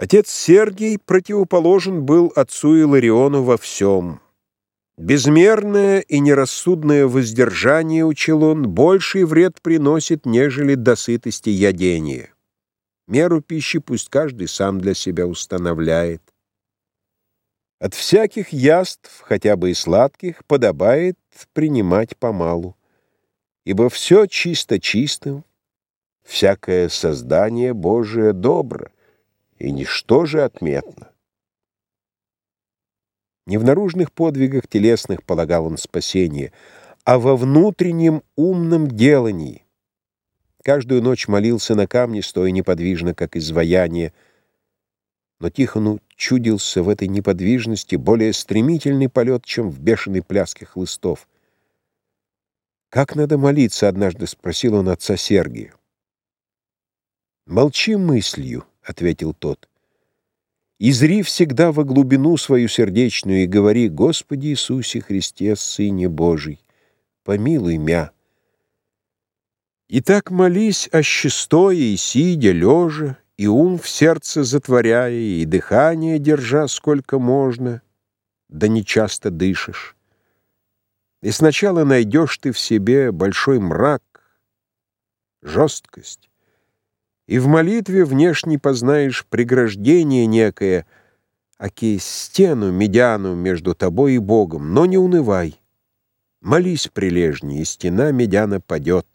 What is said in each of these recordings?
Отец Сергий противоположен был отцу Илариону во всем. Безмерное и нерассудное воздержание, учил он, больший вред приносит, нежели досытости ядения. Меру пищи пусть каждый сам для себя устанавливает. От всяких яств, хотя бы и сладких, подобает принимать помалу, ибо все чисто чистым, всякое создание Божие добро — и ничто же отметно. Не в наружных подвигах телесных полагал он спасение, а во внутреннем умном делании. Каждую ночь молился на камне, стоя неподвижно, как изваяние, но Тихону чудился в этой неподвижности более стремительный полет, чем в бешеной пляске хлыстов. «Как надо молиться?» — однажды спросил он отца Сергия. «Молчи мыслью», — ответил тот. «Изри всегда во глубину свою сердечную и говори, Господи Иисусе Христе, Сыне Божий, помилуй мя». И так молись о щестоя и сидя, лежа, и ум в сердце затворяя, и дыхание держа сколько можно, да не часто дышишь. И сначала найдешь ты в себе большой мрак, жесткость, и в молитве внешне познаешь преграждение некое, аки стену медяну между тобой и Богом, но не унывай. Молись прилежнее, и стена медяна падет.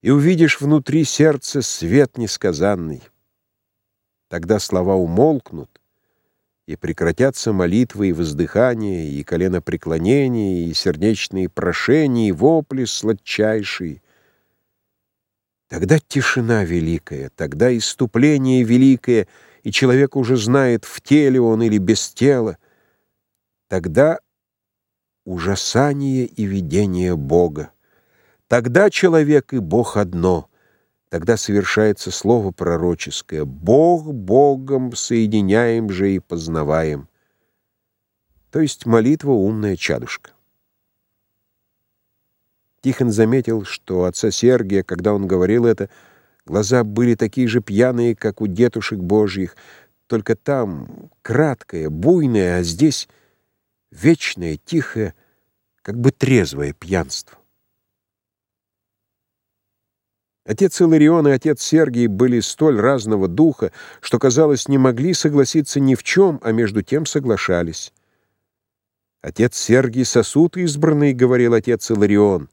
И увидишь внутри сердца свет несказанный. Тогда слова умолкнут, и прекратятся молитвы и воздыхания, и коленопреклонения, и сердечные прошения, и вопли сладчайшие, Тогда тишина великая, тогда иступление великое, и человек уже знает, в теле он или без тела. Тогда ужасание и видение Бога. Тогда человек и Бог одно. Тогда совершается слово пророческое. Бог Богом соединяем же и познаваем. То есть молитва умная чадушка. Тихон заметил, что отца Сергия, когда он говорил это, глаза были такие же пьяные, как у детушек божьих, только там краткое, буйное, а здесь вечное, тихое, как бы трезвое пьянство. Отец Иларион и отец Сергий были столь разного духа, что, казалось, не могли согласиться ни в чем, а между тем соглашались. «Отец Сергий сосуд избранный», — говорил отец Иларион.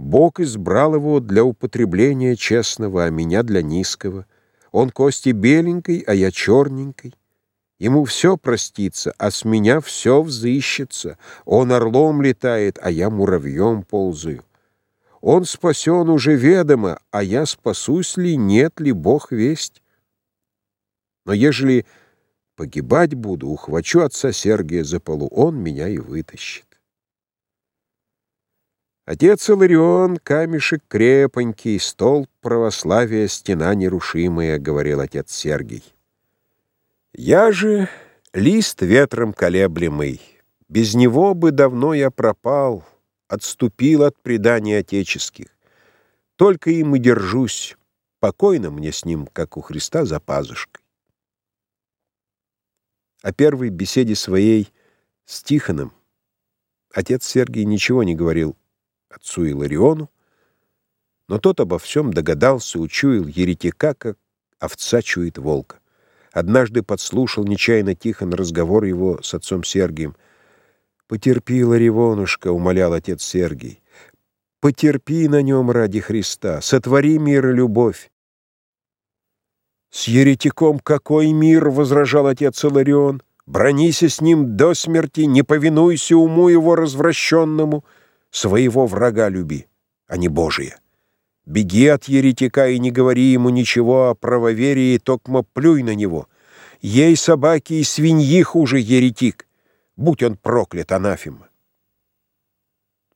Бог избрал его для употребления честного, а меня для низкого. Он кости беленькой, а я черненькой. Ему все простится, а с меня все взыщется. Он орлом летает, а я муравьем ползаю. Он спасен уже ведомо, а я спасусь ли, нет ли, Бог весть. Но ежели погибать буду, ухвачу отца Сергия за полу, он меня и вытащит. Отец Иларион, камешек крепонький, стол православия, стена нерушимая, — говорил отец Сергий. Я же лист ветром колеблемый, без него бы давно я пропал, отступил от преданий отеческих. Только им и держусь, покойно мне с ним, как у Христа за пазушкой. О первой беседе своей с Тихоном отец Сергий ничего не говорил, отцу Илариону, но тот обо всем догадался, учуял еретика, как овца чует волка. Однажды подслушал нечаянно Тихон разговор его с отцом Сергием. «Потерпи, Ларивонушка», — умолял отец Сергий. «Потерпи на нем ради Христа, сотвори мир и любовь». «С еретиком какой мир?» — возражал отец Иларион. «Бронися с ним до смерти, не повинуйся уму его развращенному». Своего врага люби, а не Божия. Беги от еретика и не говори ему ничего о правоверии, токмо плюй на него. Ей собаки и свиньи хуже еретик. Будь он проклят, анафема.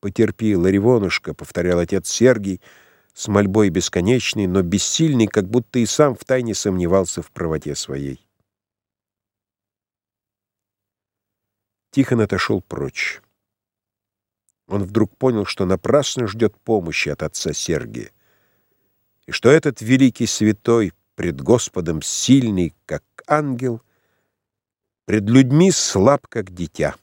«Потерпи, Ларивонушка», — повторял отец Сергий, с мольбой бесконечной, но бессильный, как будто и сам втайне сомневался в правоте своей. Тихон отошел прочь. Он вдруг понял, что напрасно ждет помощи от отца Сергия, и что этот великий святой пред Господом сильный, как ангел, пред людьми слаб, как дитя.